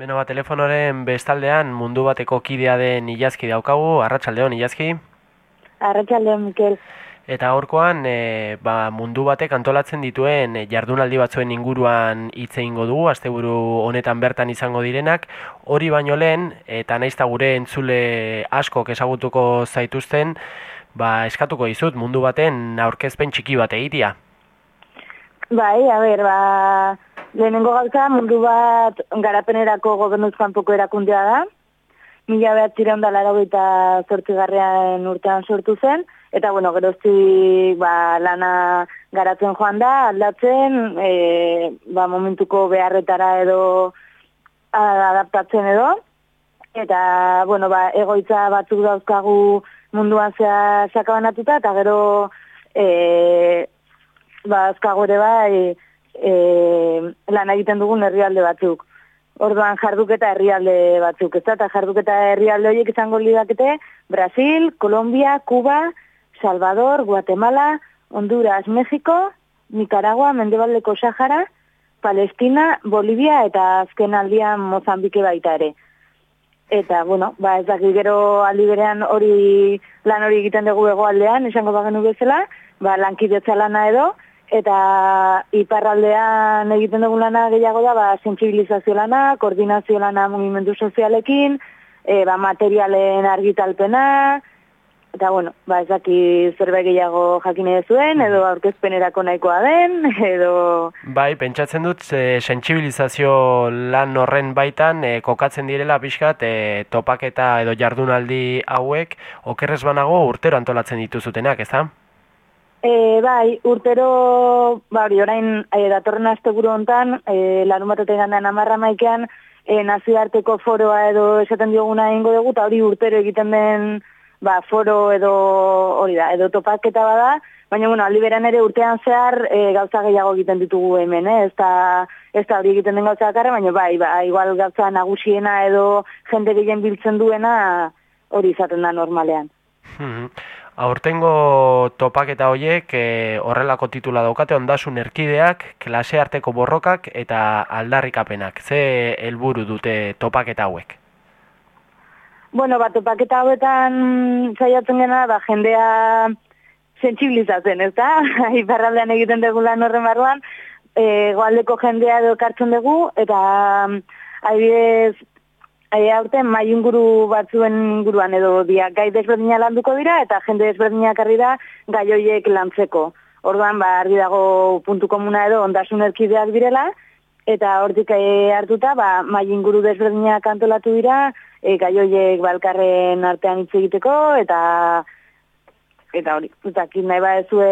Beno ba, telefonoren bestaldean mundu bateko kidea den ilazki daukagu, arratsaldeon ilazki. Arratxaldeon, Mikel. Eta horkoan e, ba, mundu batek antolatzen dituen e, jardunaldi batzuen inguruan hitz egingo dugu, asteburu honetan bertan izango direnak, hori baino lehen, eta naizta gure entzule askok ezagutuko zaituzten, ba, eskatuko dizut mundu baten aurkezpen txiki bat egitea. Bai, a ber, ba, lehenengo gauza mundu bat garapenerako gobernuzkan poko erakundea da. Mila behat ziren da lara eta garrean urtean sortu zen. Eta, bueno, gerozti ba, lana garatzen joan da, aldatzen, e, ba, momentuko beharretara edo adaptatzen edo. Eta, bueno, ba, egoitza batzuk dauzkagu munduan zea sakabanatuta, eta gero, e, ba, azkago ere bai, e, lan egiten dugun herrialde batzuk. Orduan jarduketa herrialde batzuk, ez eta jarduketa herrialde horiek izango lidakete Brasil, Colombia, Cuba, Salvador, Guatemala, Honduras, México, Nicaragua, Mendebaldeko Sahara, Palestina, Bolivia eta azken aldian Mozambike baita ere. Eta, bueno, ba, ez dakik gero aldi berean hori lan hori egiten dugu egoaldean, esango bagenu bezala, ba, lankidetza lana edo, eta iparraldean egiten dugu lana gehiago da, ba, sensibilizazio lana, koordinazio lana mugimendu sozialekin, e, ba, materialen argitalpena, eta bueno, ba, ezaki zerbait gehiago jakine zuen, edo aurkezpenerako nahikoa den, edo... Bai, pentsatzen dut, e, sensibilizazio lan horren baitan, e, kokatzen direla pixkat, e, topaketa edo jardunaldi hauek, okerrez banago urtero antolatzen dituzutenak, ez da? E, bai, urtero, ba, hori, orain, e, datorren azte buru ontan, e, larun bat gandan amarra maikean, e, naziarteko foroa edo esaten dioguna ingo dugu, eta hori urtero egiten den, ba, foro edo, hori da, edo topaketa bada, baina, bueno, aldi ere urtean zehar e, gauza gehiago egiten ditugu hemen, eh? ez da, ez da hori egiten den gauza bakarra, baina, bai, ba, igual gauza nagusiena edo jende gehien biltzen duena, hori izaten da normalean. Hmm. Aurtengo topaketa hoiek e, horrelako titula daukate ondasun erkideak, klase arteko borrokak eta aldarrikapenak. Ze helburu dute topaketa hauek? Bueno, ba, topaketa hauetan zaiatzen gena, ba, jendea sensibilizatzen, ez da? Iparraldean egiten dugu lan horren barruan, e, goaldeko jendea edo dugu, eta adibidez, Ai, aurten mai inguru batzuen inguruan edo dia gai desberdina landuko dira eta jende desberdinak harri da gai hoiek lantzeko. Orduan ba argi dago puntu komuna edo ondasun erkideak direla eta hortik e, hartuta ba mai inguru desberdinak antolatu dira e, gai hoiek balkarren artean hitz egiteko eta eta hori, utakin nahi ba ezue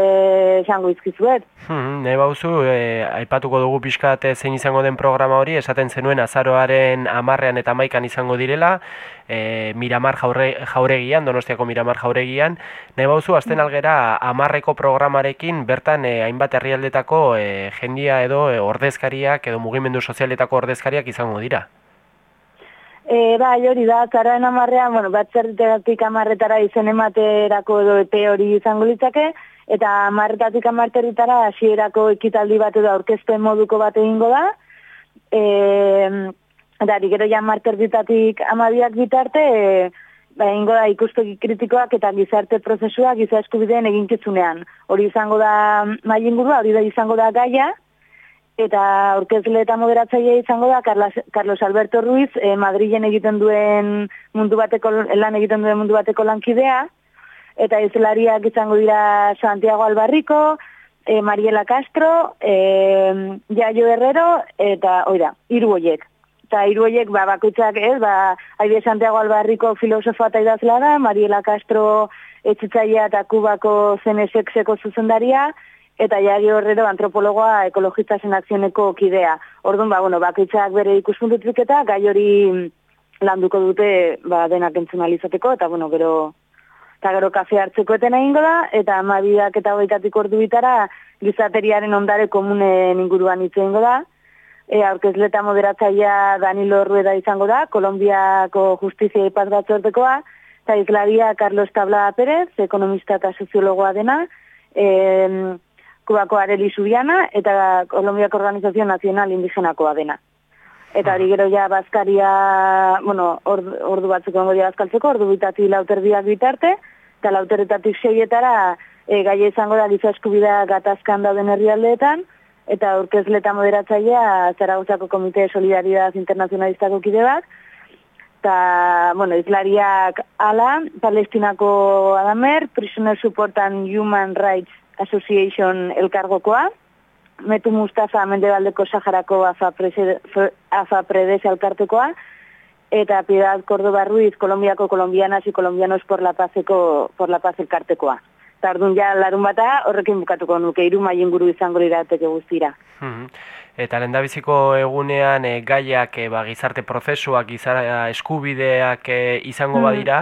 esango izkizuet. Hmm, nahi bauzu, e, aipatuko dugu pixkat zein izango den programa hori, esaten zenuen azaroaren amarrean eta maikan izango direla, e, Miramar jaure, jauregian, donostiako Miramar jauregian, nahi bauzu, azten algera amarreko programarekin, bertan e, hainbat herrialdetako e, jendia edo e, ordezkariak edo mugimendu sozialetako ordezkariak izango dira. E, bai, hori da, zaraen amarrean, bueno, bat zerritatik amarretara izen ematerako edo epe hori izango litzake, eta amarretatik amarteritara hasierako ekitaldi bat edo aurkezpen moduko bat egingo da. E, eta gero ja amarterritatik amabiak bitarte, e, ba, egingo da ikustoki kritikoak eta gizarte prozesua giza eskubideen eginkitzunean. Hori izango da mai ingurua, hori da izango da gaia, eta aurkezle eta moderatzaile izango da Carlos Alberto Ruiz eh, Madrilen egiten duen mundu bateko lan egiten duen mundu bateko lankidea eta izlariak izango dira Santiago Albarriko, eh, Mariela Castro, eh, Jaio Herrero eta oira, hiru hoiek. Eta hiru hoiek ba bakoitzak, ez, ba Aide Santiago Albarriko filosofo eta idazlea da, Mariela Castro etzitzailea eta Kubako zenesexeko zuzendaria, eta jari horrero antropologoa ekologista zen akzioneko kidea. Orduan, ba, bueno, bakitzak bere ikuspuntutik eta gai hori landuko dute ba, denak entzunalizateko, eta bueno, gero eta gero kafe hartzeko eten egingo da, eta amabiak eta hogeitatik ordu bitara gizateriaren ondare komunen inguruan hitz egingo da. E, aurkezleta moderatzaia Danilo Rueda izango da, Kolombiako justizia ipaz batzortekoa, eta izlaria Carlos Tabla Pérez, ekonomista eta soziologoa dena, e, Kubako Areli Subiana eta Kolombiako Organizazio Nazional Indigenakoa dena. eta hori gero ja bazkaria, bueno, ordu, ordu batzuk ongo dira bazkaltzeko, ordu bitati lauterdiak bitarte, eta lauterretatik seietara e, gai izango da giza eskubidea gatazkan dauden herrialdeetan, eta aurkezle eta moderatzailea Zaragozako Komite Solidaridad Internacionalistako kide bat, eta, bueno, izlariak ala, Palestinako Adamer, Prisoner Support and Human Rights Association elkargokoa, Metu Mustafa Mendebaldeko Saharako Afa, Afa Predese elkartekoa, eta Piedad Cordoba Ruiz, Kolombiako Kolombianas y Kolombianos por la Pazeko, por la Paz elkartekoa. Eta orduan ja larun bata horrekin bukatuko nuke, iru maien guru izango lirateke guztira. Mhm. Eta lendabiziko egunean e, gaiak e, ba, gizarte prozesuak, gizara eskubideak e, izango mm. badira,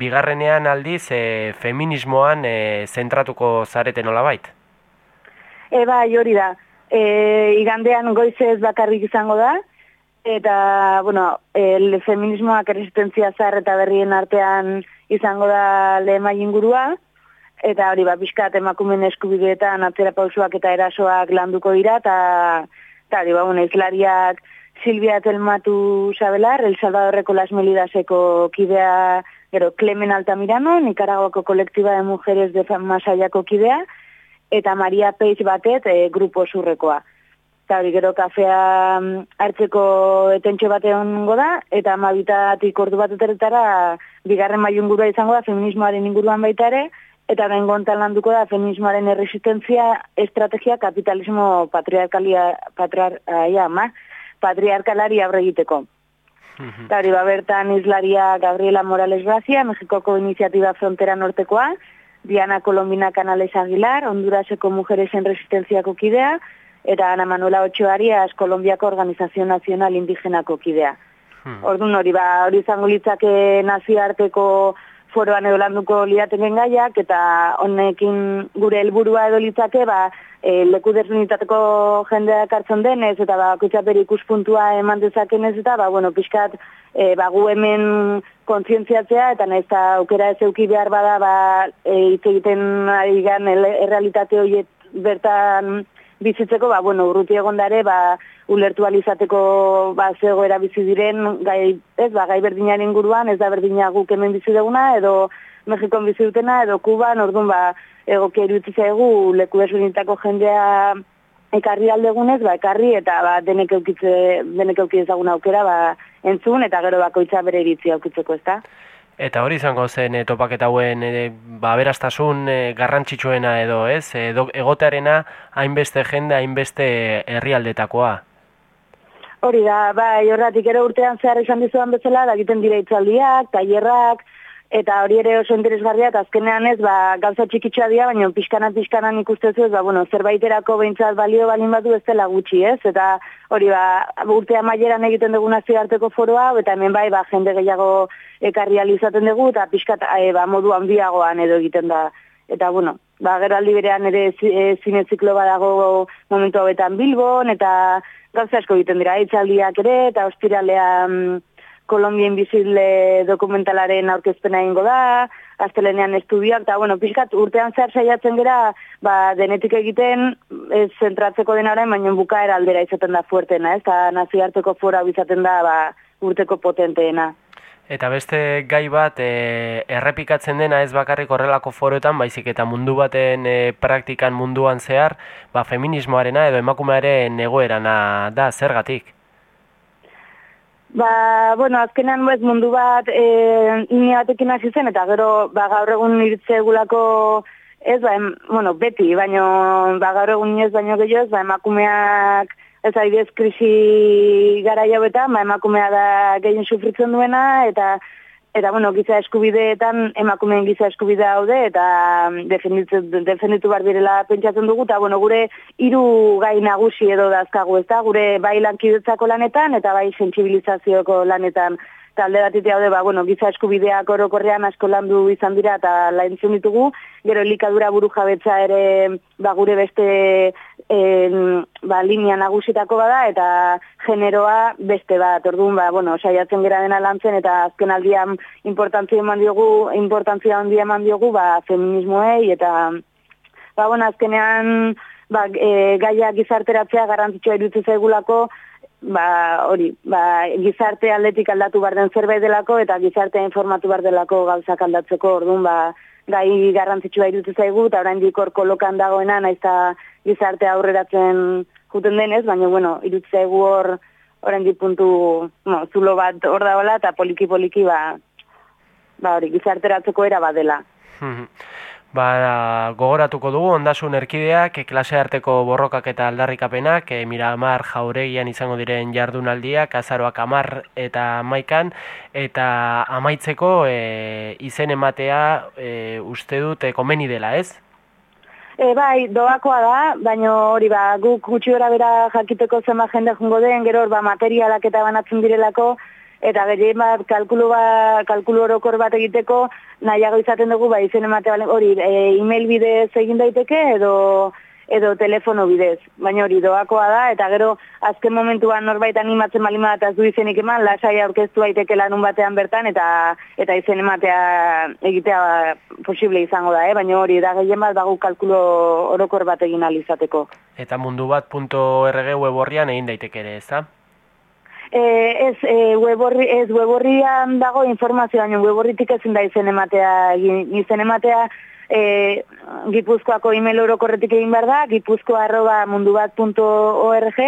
bigarrenean aldiz e, feminismoan e, zentratuko zareten nola bait? E, ba, hori da. E, igandean goizez bakarrik izango da, eta, bueno, el feminismoak resistentzia zar eta berrien artean izango da lehema ingurua, eta hori ba, bizkat emakumen eskubideetan atzera pausuak eta erasoak landuko dira, eta, eta hori ba, bueno, izlariak Silvia Telmatu Sabelar, El Salvadorreko Las Melidaseko kidea, gero, Clemen Altamirano, Nicaraguako kolektiba de mujeres de Masaiako kidea, eta Maria Peix batet, e, grupo zurrekoa. Eta hori gero kafea mm, hartzeko etentxo bate hongo da, eta amabitatik ordu bat bigarren maiun izango da, feminismoaren inguruan baita ere, eta den gontan landuko da feminismoaren erresistentzia estrategia kapitalismo patriarkalia patriar, ma, patriarkalari aurre egiteko. Eta hori bertan izlaria Gabriela Morales Grazia, Mexikoko iniziatiba frontera nortekoa, Diana Colombina Canales Aguilar, Honduraseko Mujeresen Resistenziako kidea, eta Ana Manuela Ochoarias, Kolombiako Organizazio Nazional Indigenako kidea. Hmm. Orduan hori, ba, hori zango litzake naziarteko foroan edo landuko liateken gaiak, eta honekin gure helburua edo litzake, ba, e, leku desunitateko jendeak hartzen denez, eta ba, kutsaper ikuspuntua eman dezakenez, eta ba, bueno, pixkat, e, ba, gu hemen kontzientziatzea, eta nahiz eta aukera ez euki behar bada, ba, e, egiten ari gan, errealitate horiet bertan bizitzeko, ba, bueno, urruti egon dare, ba, ulertu alizateko ba, zegoera bizi diren, gai, ez, ba, gai berdinaren inguruan, ez da berdina guk hemen bizi duguna, edo Mexikon bizi dutena, edo Kuban, orduan, ba, egokia iruditzen zaigu leku desunitako jendea ekarri aldegunez, ba, ekarri, eta ba, denek eukitze, denek eukitze aukera, ba, entzun, eta gero bakoitza bere iritzi aukitzeko, ez da? Eta hori izango zen e, topaketa hauen e, ba, beraztasun e, garrantzitsuena edo, ez? Edo, egotearena hainbeste jende, hainbeste herrialdetakoa. Hori da, bai, horratik ere urtean zehar izan dizuan bezala, da egiten dira itzaldiak, tailerrak, eta hori ere oso interesgarria, eta azkenean ez, ba, gauza txikitxoa dira, baina pixkanan pixkanan ikustezu ez, ba, bueno, zerbaiterako behintzat balio balin badu ez dela gutxi, ez? Eta hori, ba, urtea maieran egiten dugu arteko foroa, eta hemen bai, ba, jende gehiago ekarri alizaten dugu, eta pixkat, e, ba, modu handiagoan edo egiten da. Eta, bueno, ba, gero aldi berean ere e, zineziklo badago momentu hauetan Bilbon, eta gauza asko egiten dira, itzaldiak ere, eta ostiralea mm, Kolombien bizile dokumentalaren aurkezpena ingo da, astelenean estudioak, eta, bueno, pixkat, urtean zer saiatzen gera, ba, denetik egiten, ez zentratzeko denaren, baina bukaera aldera izaten da fuertena, ez, eta naziarteko fora bizaten da, ba, urteko potenteena. Eta beste gai bat e, errepikatzen dena ez bakarrik horrelako foroetan, baizik eta mundu baten e, praktikan munduan zehar, ba, feminismoarena edo emakumearen egoerana da, zergatik? Ba, bueno, azkenean ez mundu bat e, ini batekin hasi zen, eta gero ba, gaur egun irtze egulako ez, ba, bueno, beti, baino ba, gaur egun ez baino gehiago, ba, emakumeak ez aidez krisi gara jauetan, ba, emakumea da gehien sufritzen duena, eta eta bueno, giza eskubideetan emakumeen giza eskubidea daude eta defenditu, defenditu bar direla pentsatzen dugu eta bueno, gure hiru gai nagusi edo dazkagu, ezta? Gure bai lankidetzako lanetan eta bai sentsibilizazioko lanetan talde bat haude, ba, bueno, giza eskubideak orokorrean asko landu izan dira eta laintzen ditugu, gero elikadura buru jabetza ere ba, gure beste en, ba, linea nagusitako bada eta generoa beste bat, orduan, ba, bueno, saiatzen gera dena lantzen eta azken aldian importantzia eman diogu, importantzia handia eman diogu, ba, feminismoei eta, ba, bueno, azkenean, ba, e, gaia gizarteratzea garrantzitsua iruditzen zaigulako, ba, hori, ba, gizarte aldetik aldatu bar den zerbait delako eta gizartea informatu bar delako gauzak aldatzeko, orduan, ba, gai garrantzitsua irutu zaigu, eta orain dikor kolokan dagoena, naizta gizarte aurreratzen juten denez, baina, bueno, irutu zaigu hor, orain puntu, no, zulo bat hor dagoela, eta poliki-poliki, ba, ba, hori, gizarteratzeko era badela. Ba, gogoratuko dugu ondasun erkideak, klase arteko borrokak eta aldarrikapenak, e, Miramar jauregian izango diren jardunaldiak, azaroak amar eta maikan, eta amaitzeko e, izen ematea e, uste dut e, komeni dela, ez? E, bai, doakoa da, baina hori ba, guk gutxi bera jakiteko zenba jende jungo den, gero ba, materialak eta banatzen direlako, eta gehien bat kalkulu, ba, kalkulu orokor bat egiteko nahiago izaten dugu ba, izen emate hori e, email bidez egin daiteke edo edo telefono bidez, baina hori doakoa da, eta gero azken momentuan norbait animatzen malima eta ez du izenik eman, lasai aurkeztu daiteke lanun batean bertan, eta eta izen ematea egitea posible izango da, eh? baina hori da gehien bat bagu kalkulo orokor bat egin alizateko. Eta mundu bat.org web horrian egin daiteke ere, ez da? Eh, ez, e, web ez weborrian dago informazioa, baina weborritik ezin da izen ematea, izen ematea e, gipuzkoako email orokorretik egin behar da, gipuzko arroba mundu bat.org,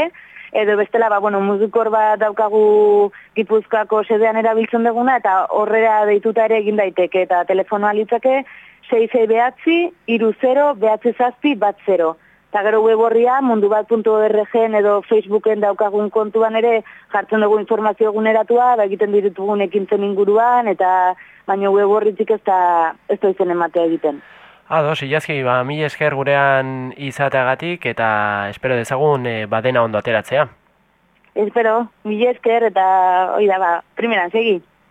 edo bestela, ba, bueno, muzikor bat daukagu gipuzkoako sedean erabiltzen duguna, eta horrera deituta ere egin daiteke, eta telefonoa litzake, 6 behatzi, iru 0, behatzi zazpi, bat 0 eta gero web horria mundu edo Facebooken daukagun kontuan ere jartzen dugu informazio eguneratua, da egiten ditugun ekintzen inguruan, eta baina web horritik ez da, ez da izen ematea egiten. Ado, silazki, ba, mi esker gurean izateagatik eta espero dezagun e, badena ondo ateratzea. Espero, mi esker eta, oida, ba, primeran, segi.